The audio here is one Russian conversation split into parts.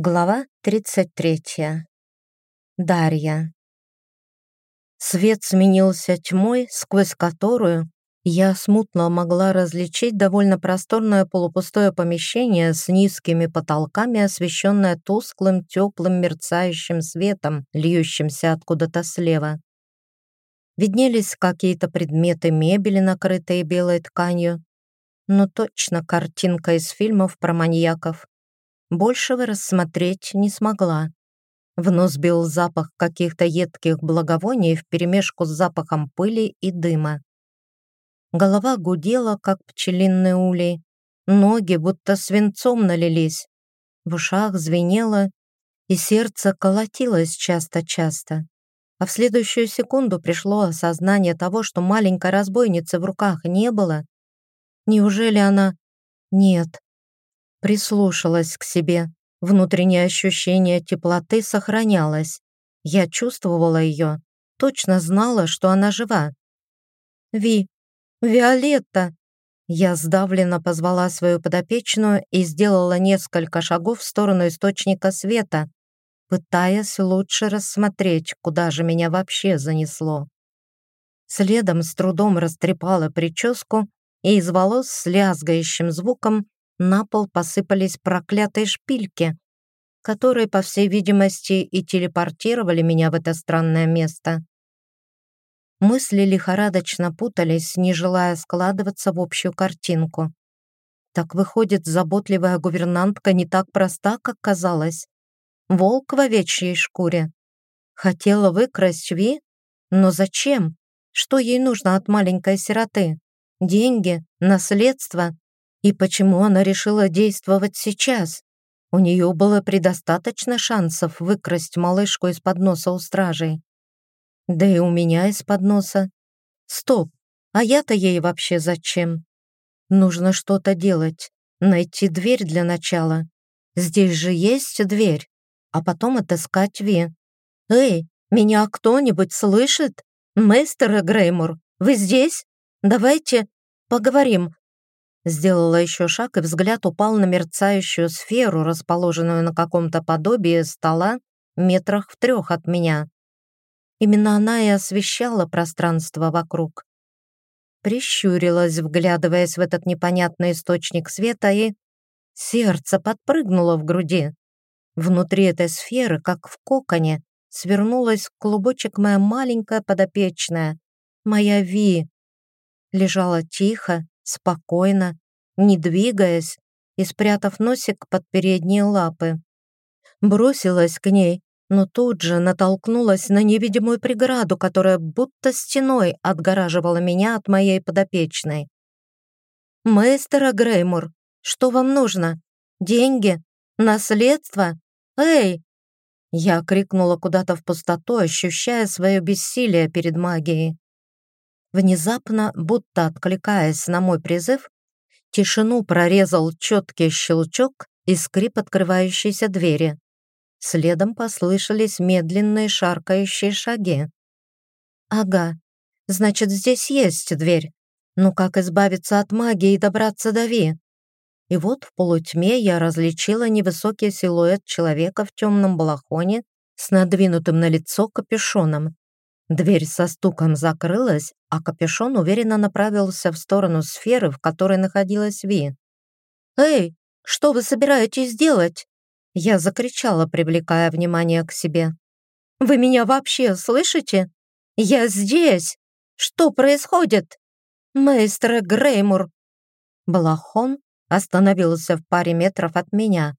Глава 33. Дарья. Свет сменился тьмой, сквозь которую я смутно могла различить довольно просторное полупустое помещение с низкими потолками, освещенное тусклым, теплым, мерцающим светом, льющимся откуда-то слева. Виднелись какие-то предметы мебели, накрытые белой тканью, но точно картинка из фильмов про маньяков. Большего рассмотреть не смогла. В нос бил запах каких-то едких благовоний вперемешку с запахом пыли и дыма. Голова гудела, как пчелиный улей, ноги будто свинцом налились, в ушах звенело, и сердце колотилось часто-часто. А в следующую секунду пришло осознание того, что маленькой разбойницы в руках не было. Неужели она... Нет, Прислушалась к себе. Внутреннее ощущение теплоты сохранялось. Я чувствовала ее, точно знала, что она жива. «Ви! Виолетта!» Я сдавленно позвала свою подопечную и сделала несколько шагов в сторону источника света, пытаясь лучше рассмотреть, куда же меня вообще занесло. Следом с трудом растрепала прическу и из волос с лязгающим звуком на пол посыпались проклятые шпильки, которые, по всей видимости, и телепортировали меня в это странное место. Мысли лихорадочно путались, не желая складываться в общую картинку. Так выходит, заботливая гувернантка не так проста, как казалось. Волк в овечьей шкуре. Хотела выкрасть Ви? Но зачем? Что ей нужно от маленькой сироты? Деньги? Наследство? И почему она решила действовать сейчас? У нее было предостаточно шансов выкрасть малышку из-под носа у стражей. Да и у меня из-под носа. Стоп, а я-то ей вообще зачем? Нужно что-то делать, найти дверь для начала. Здесь же есть дверь, а потом отыскать Ви. Эй, меня кто-нибудь слышит? Мейстер Греймур, вы здесь? Давайте поговорим, Сделала еще шаг, и взгляд упал на мерцающую сферу, расположенную на каком-то подобии стола метрах в трех от меня. Именно она и освещала пространство вокруг. Прищурилась, вглядываясь в этот непонятный источник света, и сердце подпрыгнуло в груди. Внутри этой сферы, как в коконе, свернулась клубочек моя маленькая подопечная, моя Ви. Лежала тихо, спокойно, не двигаясь и спрятав носик под передние лапы. Бросилась к ней, но тут же натолкнулась на невидимую преграду, которая будто стеной отгораживала меня от моей подопечной. «Мейстера Греймур, что вам нужно? Деньги? Наследство? Эй!» Я крикнула куда-то в пустоту, ощущая свое бессилие перед магией. Внезапно, будто откликаясь на мой призыв, тишину прорезал четкий щелчок и скрип открывающейся двери. Следом послышались медленные шаркающие шаги. «Ага, значит, здесь есть дверь. Ну как избавиться от магии и добраться до Ви?» И вот в полутьме я различила невысокий силуэт человека в темном балахоне с надвинутым на лицо капюшоном. Дверь со стуком закрылась, а капюшон уверенно направился в сторону сферы, в которой находилась Ви. «Эй, что вы собираетесь делать?» Я закричала, привлекая внимание к себе. «Вы меня вообще слышите? Я здесь! Что происходит? Мейстер Греймур!» Балахон остановился в паре метров от меня.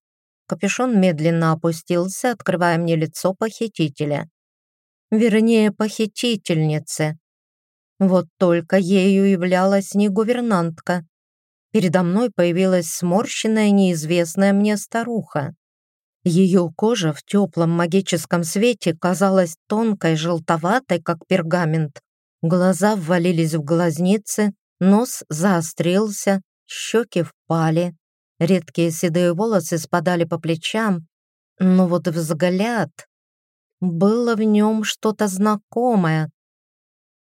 Капюшон медленно опустился, открывая мне лицо похитителя вернее, похитительницы. Вот только ею являлась не гувернантка. Передо мной появилась сморщенная неизвестная мне старуха. Ее кожа в теплом магическом свете казалась тонкой, желтоватой, как пергамент. Глаза ввалились в глазницы, нос заострился, щеки впали. Редкие седые волосы спадали по плечам, но вот взгляд... Было в нем что-то знакомое.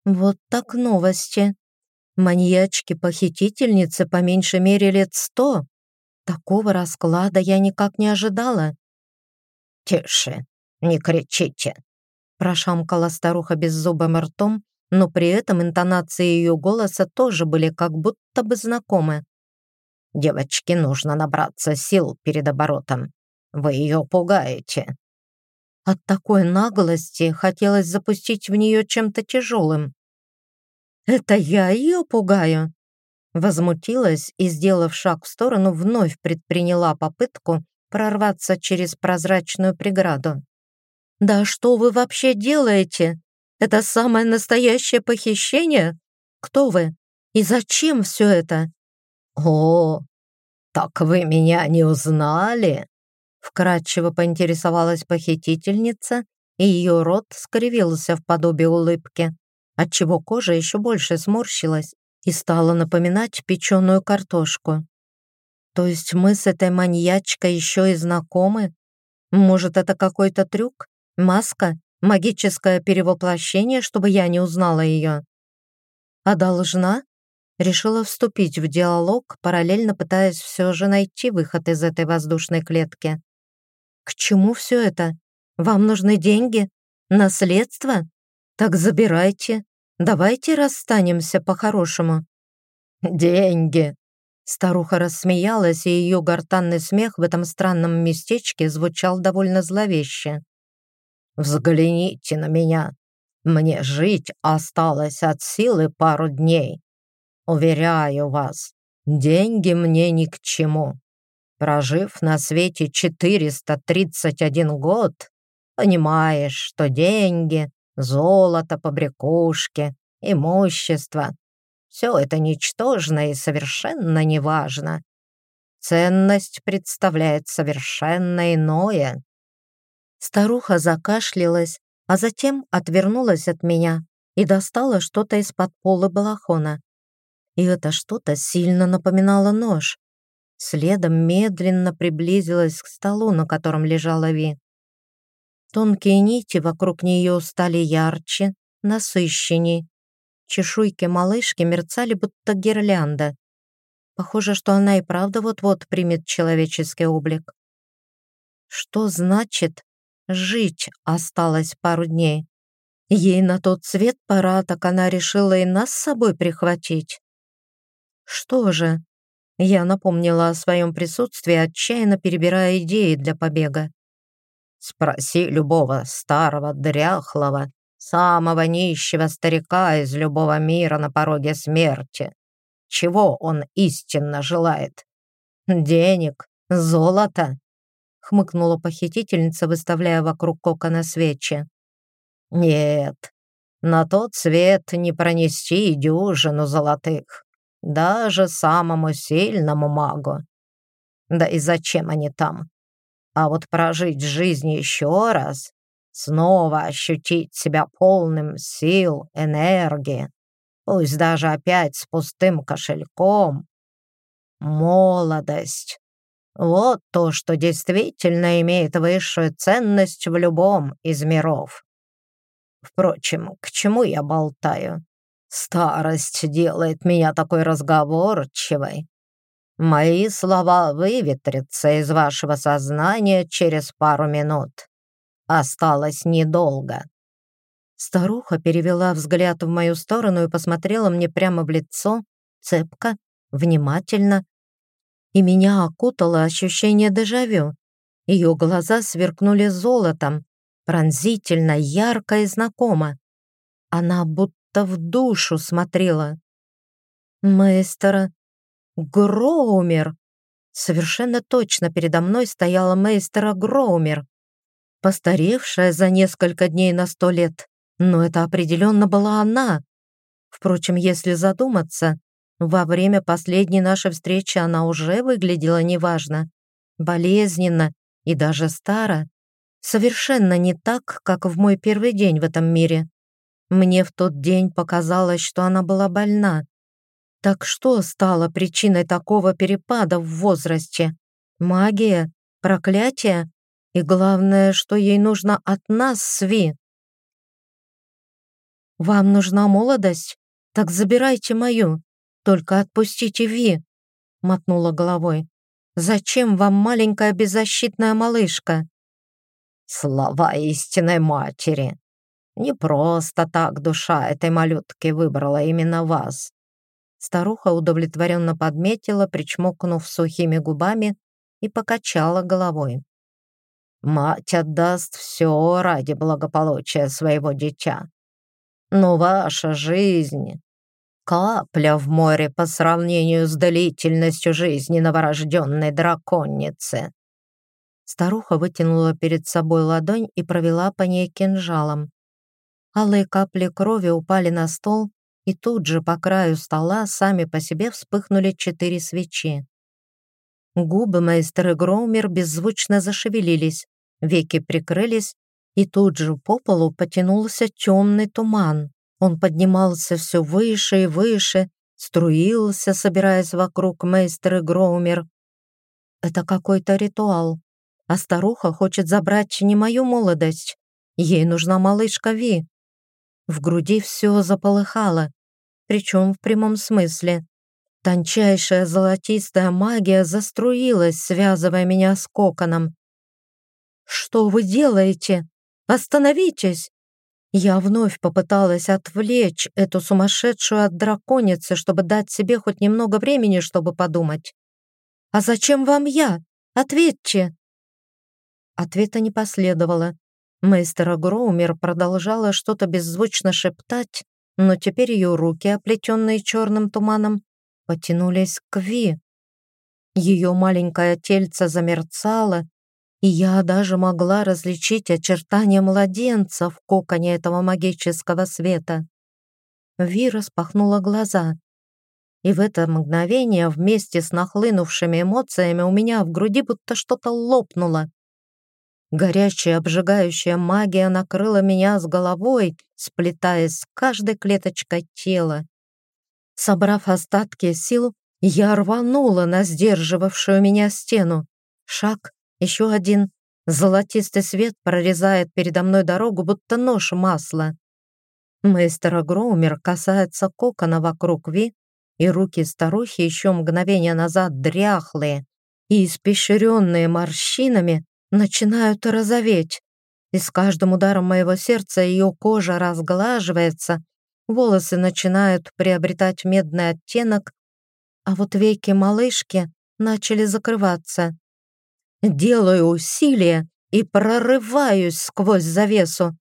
Вот так новости. Маньячки-похитительницы по меньшей мере лет сто. Такого расклада я никак не ожидала. «Тише, не кричите!» Прошамкала старуха беззубым ртом, но при этом интонации ее голоса тоже были как будто бы знакомы. «Девочке нужно набраться сил перед оборотом. Вы ее пугаете». От такой наглости хотелось запустить в нее чем-то тяжелым. «Это я ее пугаю?» Возмутилась и, сделав шаг в сторону, вновь предприняла попытку прорваться через прозрачную преграду. «Да что вы вообще делаете? Это самое настоящее похищение? Кто вы? И зачем все это?» «О, так вы меня не узнали?» Вкратчиво поинтересовалась похитительница, и ее рот скривился в подобии улыбки, отчего кожа еще больше сморщилась и стала напоминать печеную картошку. То есть мы с этой маньячкой еще и знакомы? Может, это какой-то трюк? Маска? Магическое перевоплощение, чтобы я не узнала ее? А должна? Решила вступить в диалог, параллельно пытаясь все же найти выход из этой воздушной клетки. К чему все это? Вам нужны деньги? Наследство? Так забирайте. Давайте расстанемся по-хорошему». «Деньги!» Старуха рассмеялась, и ее гортанный смех в этом странном местечке звучал довольно зловеще. «Взгляните на меня. Мне жить осталось от силы пару дней. Уверяю вас, деньги мне ни к чему. Прожив на свете 431 год, понимаешь, что деньги Золото, побрякушки, имущество. Все это ничтожно и совершенно неважно. Ценность представляет совершенно иное. Старуха закашлялась, а затем отвернулась от меня и достала что-то из-под пола балахона. И это что-то сильно напоминало нож. Следом медленно приблизилась к столу, на котором лежала Ви. Тонкие нити вокруг нее стали ярче, насыщенней. Чешуйки малышки мерцали, будто гирлянда. Похоже, что она и правда вот-вот примет человеческий облик. Что значит «жить осталось пару дней»? Ей на тот свет пора, так она решила и нас с собой прихватить. Что же? Я напомнила о своем присутствии, отчаянно перебирая идеи для побега. Спроси любого старого, дряхлого, самого нищего старика из любого мира на пороге смерти. Чего он истинно желает? Денег? Золота? Хмыкнула похитительница, выставляя вокруг кокона свечи. Нет, на тот свет не пронести дюжину золотых, даже самому сильному магу. Да и зачем они там? А вот прожить жизнь еще раз, снова ощутить себя полным сил, энергии, пусть даже опять с пустым кошельком. Молодость. Вот то, что действительно имеет высшую ценность в любом из миров. Впрочем, к чему я болтаю? Старость делает меня такой разговорчивой. Мои слова выветрятся из вашего сознания через пару минут. Осталось недолго». Старуха перевела взгляд в мою сторону и посмотрела мне прямо в лицо, цепко, внимательно. И меня окутало ощущение дежавю. Ее глаза сверкнули золотом, пронзительно, ярко и знакомо. Она будто в душу смотрела. «Мейстера Гроумер! Совершенно точно передо мной стояла мейстера Гроумер, постаревшая за несколько дней на сто лет, но это определенно была она. Впрочем, если задуматься, во время последней нашей встречи она уже выглядела неважно, болезненно и даже старо. Совершенно не так, как в мой первый день в этом мире. Мне в тот день показалось, что она была больна, так что стало причиной такого перепада в возрасте? Магия? Проклятие? И главное, что ей нужно от нас, Сви. «Вам нужна молодость? Так забирайте мою. Только отпустите Ви», — мотнула головой. «Зачем вам маленькая беззащитная малышка?» Слова истинной матери. Не просто так душа этой малютки выбрала именно вас. Старуха удовлетворенно подметила, причмокнув сухими губами, и покачала головой. Мать отдаст все ради благополучия своего дитя. Но ваша жизнь — капля в море по сравнению с длительностью жизни новорожденной драконицы. Старуха вытянула перед собой ладонь и провела по ней кинжалом. Алые капли крови упали на стол, и тут же по краю стола сами по себе вспыхнули четыре свечи. Губы маэстры Гроумер беззвучно зашевелились, веки прикрылись, и тут же по полу потянулся темный туман. Он поднимался все выше и выше, струился, собираясь вокруг мейстеры Гроумер. Это какой-то ритуал а старуха хочет забрать не мою молодость. Ей нужна малышка Ви. В груди все заполыхало, причем в прямом смысле. Тончайшая золотистая магия заструилась, связывая меня с коконом. «Что вы делаете? Остановитесь!» Я вновь попыталась отвлечь эту сумасшедшую от драконицы, чтобы дать себе хоть немного времени, чтобы подумать. «А зачем вам я? Ответьте!» Ответа не последовало. Мейстер Гроумер продолжала что-то беззвучно шептать, но теперь ее руки, оплетенные черным туманом, потянулись к Ви. Ее маленькое тельце замерцало, и я даже могла различить очертания младенца в коконе этого магического света. Ви распахнула глаза, и в это мгновение вместе с нахлынувшими эмоциями у меня в груди будто что-то лопнуло. Горячая, обжигающая магия накрыла меня с головой, сплетаясь с каждой клеточкой тела. Собрав остатки сил, я рванула на сдерживавшую меня стену. Шаг, еще один. Золотистый свет прорезает передо мной дорогу, будто нож масла. Мейстер Гроумер касается кокона вокруг Ви, и руки старухи еще мгновение назад дряхлые и испещренные морщинами начинают розоветь, и с каждым ударом моего сердца ее кожа разглаживается, волосы начинают приобретать медный оттенок, а вот веки малышки начали закрываться. Делаю усилие и прорываюсь сквозь завесу.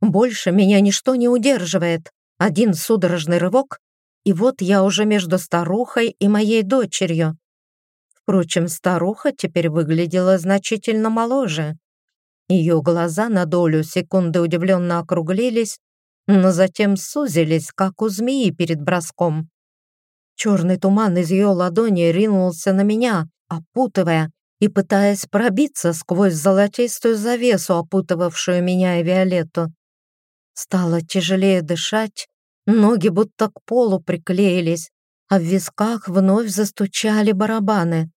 Больше меня ничто не удерживает. Один судорожный рывок, и вот я уже между старухой и моей дочерью. Впрочем, старуха теперь выглядела значительно моложе. Ее глаза на долю секунды удивленно округлились, но затем сузились, как у змеи перед броском. Черный туман из ее ладони ринулся на меня, опутывая и пытаясь пробиться сквозь золотистую завесу, опутывавшую меня и Виолетту. Стало тяжелее дышать, ноги будто к полу приклеились, а в висках вновь застучали барабаны.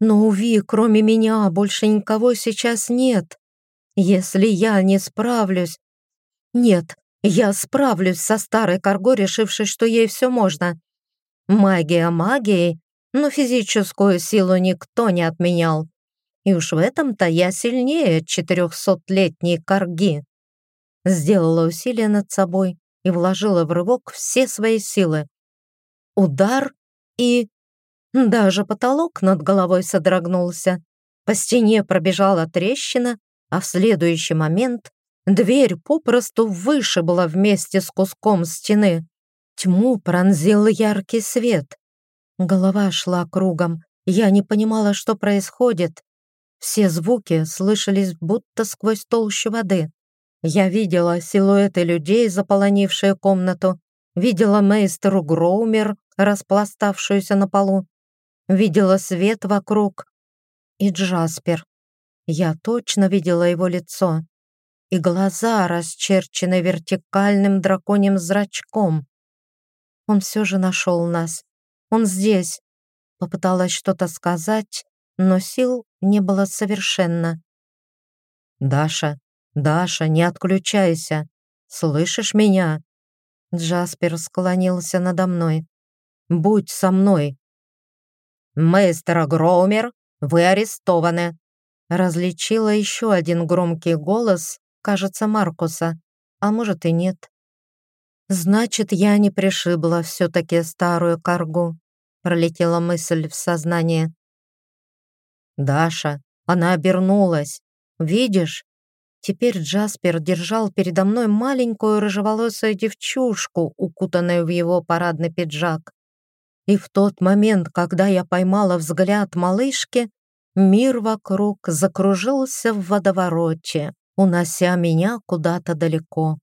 Но, уви, кроме меня больше никого сейчас нет. Если я не справлюсь... Нет, я справлюсь со старой Карго, решившей, что ей все можно. Магия магией, но физическую силу никто не отменял. И уж в этом-то я сильнее четырехсотлетней Карги. Сделала усилие над собой и вложила в рывок все свои силы. Удар и даже потолок над головой содрогнулся. По стене пробежала трещина, а в следующий момент дверь попросту вышибла вместе с куском стены. Тьму пронзил яркий свет. Голова шла кругом. Я не понимала, что происходит. Все звуки слышались будто сквозь толщу воды. Я видела силуэты людей, заполонившие комнату, видела мейстеру Гроумер, распластавшуюся на полу, видела свет вокруг. И Джаспер. Я точно видела его лицо. И глаза, расчерчены вертикальным драконьим зрачком. Он все же нашел нас. Он здесь. Попыталась что-то сказать, но сил не было совершенно. «Даша, Даша, не отключайся. Слышишь меня?» Джаспер склонился надо мной. «Будь со мной, «Мистер Гроумер, вы арестованы!» различила еще один громкий голос, кажется, Маркуса, а может и нет. «Значит, я не пришибла все-таки старую каргу», пролетела мысль в сознание. «Даша, она обернулась. Видишь?» Теперь Джаспер держал передо мной маленькую рыжеволосую девчушку, укутанную в его парадный пиджак. И в тот момент, когда я поймала взгляд малышки, мир вокруг закружился в водовороте, унося меня куда-то далеко.